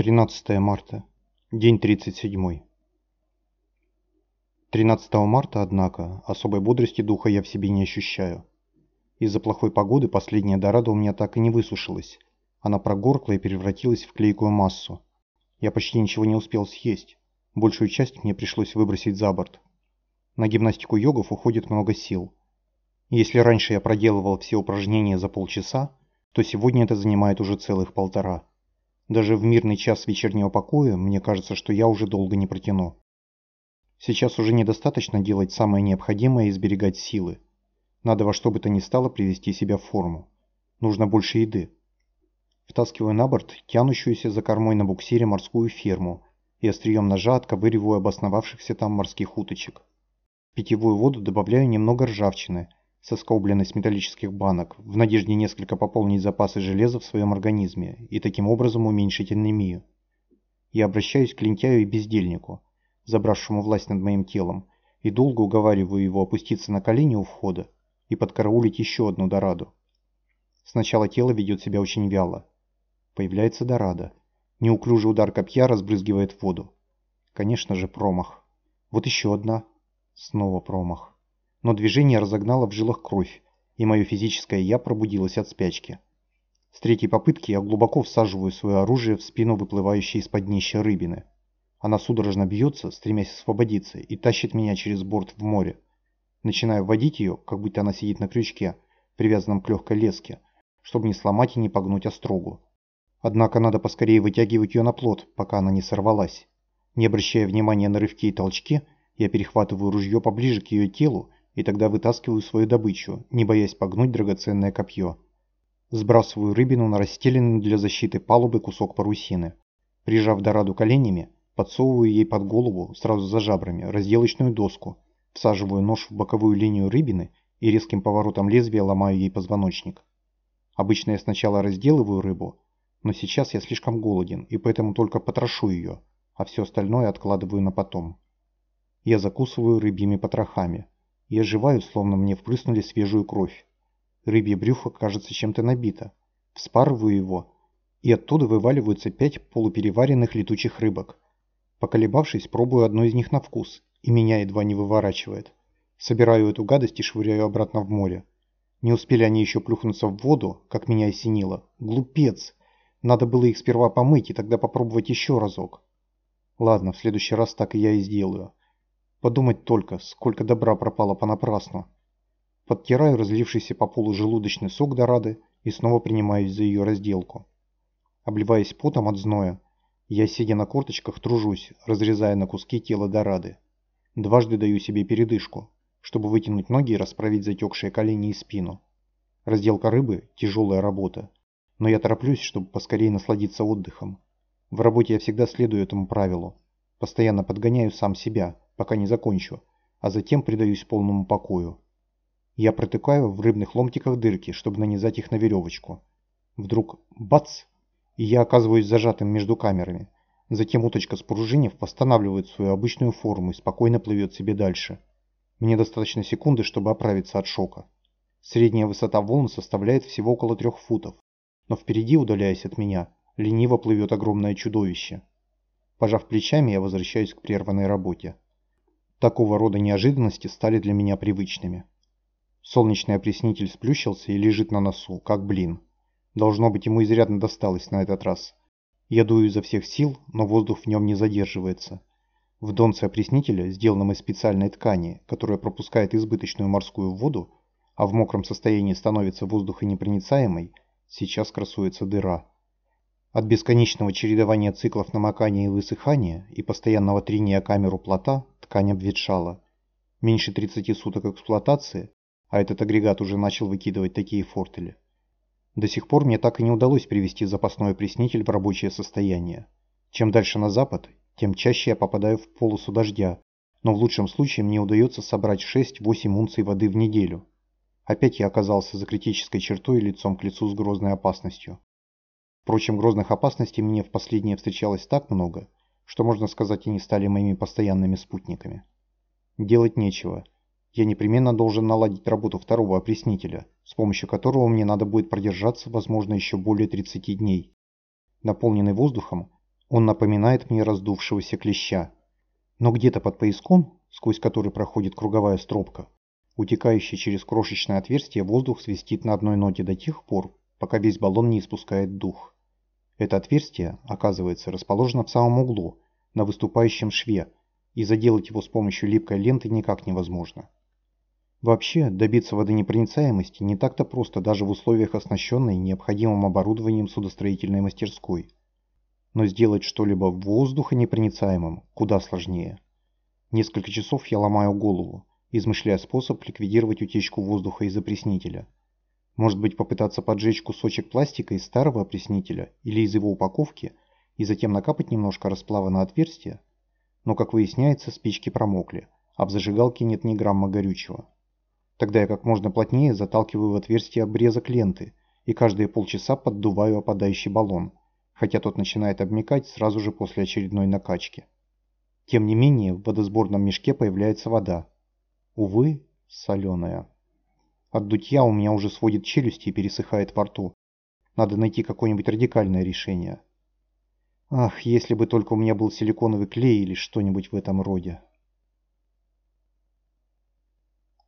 13 марта. День 37. 13 марта, однако, особой бодрости духа я в себе не ощущаю. Из-за плохой погоды последняя дорада у меня так и не высушилась. Она прогоркла и превратилась в клейкую массу. Я почти ничего не успел съесть. Большую часть мне пришлось выбросить за борт. На гимнастику йогов уходит много сил. Если раньше я проделывал все упражнения за полчаса, то сегодня это занимает уже целых полтора. Даже в мирный час вечернего покоя мне кажется, что я уже долго не протяну. Сейчас уже недостаточно делать самое необходимое и сберегать силы. Надо во что бы то ни стало привести себя в форму. Нужно больше еды. Втаскиваю на борт тянущуюся за кормой на буксире морскую ферму и острием ножа отковыриваю обосновавшихся там морских уточек. В питьевую воду добавляю немного ржавчины – соскобленной с металлических банок, в надежде несколько пополнить запасы железа в своем организме и таким образом уменьшить анемию. Я обращаюсь к лентяю и бездельнику, забравшему власть над моим телом, и долго уговариваю его опуститься на колени у входа и подкараулить еще одну дораду. Сначала тело ведет себя очень вяло. Появляется дорада. Неуклюжий удар копья разбрызгивает воду. Конечно же, промах. Вот еще одна. Снова промах но движение разогнало в жилах кровь, и мое физическое «я» пробудилось от спячки. С третьей попытки я глубоко всаживаю свое оружие в спину выплывающей из-под днища рыбины. Она судорожно бьется, стремясь освободиться, и тащит меня через борт в море. Начинаю вводить ее, как будто она сидит на крючке, привязанном к легкой леске, чтобы не сломать и не погнуть острогу. Однако надо поскорее вытягивать ее на плот, пока она не сорвалась. Не обращая внимания на рывки и толчки, я перехватываю ружье поближе к ее телу и тогда вытаскиваю свою добычу, не боясь погнуть драгоценное копье. Сбрасываю рыбину на расстеленный для защиты палубы кусок парусины. Прижав дораду коленями, подсовываю ей под голову, сразу за жабрами, разделочную доску, всаживаю нож в боковую линию рыбины и резким поворотом лезвия ломаю ей позвоночник. Обычно я сначала разделываю рыбу, но сейчас я слишком голоден и поэтому только потрошу ее, а все остальное откладываю на потом. Я закусываю рыбьими потрохами. Я оживаю, словно мне впрыснули свежую кровь. Рыбье брюхо кажется чем-то набито. Вспарываю его, и оттуда вываливаются пять полупереваренных летучих рыбок. Поколебавшись, пробую одну из них на вкус, и меня едва не выворачивает. Собираю эту гадость и швыряю обратно в море. Не успели они еще плюхнуться в воду, как меня осенило. Глупец! Надо было их сперва помыть и тогда попробовать еще разок. Ладно, в следующий раз так и я и сделаю. Подумать только, сколько добра пропало понапрасну. Подтираю разлившийся по полу желудочный сок Дорады и снова принимаюсь за ее разделку. Обливаясь потом от зноя, я, сидя на корточках, тружусь, разрезая на куски тело Дорады. Дважды даю себе передышку, чтобы вытянуть ноги и расправить затекшие колени и спину. Разделка рыбы – тяжелая работа, но я тороплюсь, чтобы поскорее насладиться отдыхом. В работе я всегда следую этому правилу. Постоянно подгоняю сам себя – пока не закончу, а затем предаюсь полному покою. Я протыкаю в рыбных ломтиках дырки, чтобы нанизать их на веревочку. Вдруг бац! И я оказываюсь зажатым между камерами. Затем уточка с пружинив восстанавливает свою обычную форму и спокойно плывет себе дальше. Мне достаточно секунды, чтобы оправиться от шока. Средняя высота волн составляет всего около трех футов, но впереди, удаляясь от меня, лениво плывет огромное чудовище. Пожав плечами, я возвращаюсь к прерванной работе. Такого рода неожиданности стали для меня привычными. Солнечный опреснитель сплющился и лежит на носу, как блин. Должно быть, ему изрядно досталось на этот раз. Я дую изо всех сил, но воздух в нем не задерживается. В донце опреснителя, сделанном из специальной ткани, которая пропускает избыточную морскую воду, а в мокром состоянии становится воздухонепроницаемой, сейчас красуется дыра. От бесконечного чередования циклов намокания и высыхания и постоянного трения камеру плота ткань обветшала. Меньше 30 суток эксплуатации, а этот агрегат уже начал выкидывать такие фортели. До сих пор мне так и не удалось привести запасной опреснитель в рабочее состояние. Чем дальше на запад, тем чаще я попадаю в полосу дождя, но в лучшем случае мне удается собрать 6-8 унций воды в неделю. Опять я оказался за критической чертой лицом к лицу с грозной опасностью. Впрочем, грозных опасностей мне в последнее встречалось так много, что, можно сказать, они стали моими постоянными спутниками. Делать нечего. Я непременно должен наладить работу второго опреснителя, с помощью которого мне надо будет продержаться, возможно, еще более 30 дней. Наполненный воздухом, Он напоминает мне раздувшегося клеща. Но где-то под пояском, сквозь который проходит круговая стропка, утекающий через крошечное отверстие воздух свистит на одной ноте до тех пор, пока весь баллон не испускает дух. Это отверстие, оказывается, расположено в самом углу, на выступающем шве, и заделать его с помощью липкой ленты никак невозможно. Вообще, добиться водонепроницаемости не так-то просто даже в условиях оснащенной необходимым оборудованием судостроительной мастерской. Но сделать что-либо воздухонепроницаемым куда сложнее. Несколько часов я ломаю голову, измышляя способ ликвидировать утечку воздуха из опреснителя – может быть попытаться поджечь кусочек пластика из старого опреснителя или из его упаковки и затем накапать немножко расплава на отверстие? Но, как выясняется, спички промокли, а в зажигалке нет ни грамма горючего. Тогда я как можно плотнее заталкиваю в отверстие обрезок ленты и каждые полчаса поддуваю опадающий баллон, хотя тот начинает обмекать сразу же после очередной накачки. Тем не менее, в водосборном мешке появляется вода. Увы, соленая. От дутья у меня уже сводит челюсти и пересыхает во рту. Надо найти какое-нибудь радикальное решение. Ах, если бы только у меня был силиконовый клей или что-нибудь в этом роде.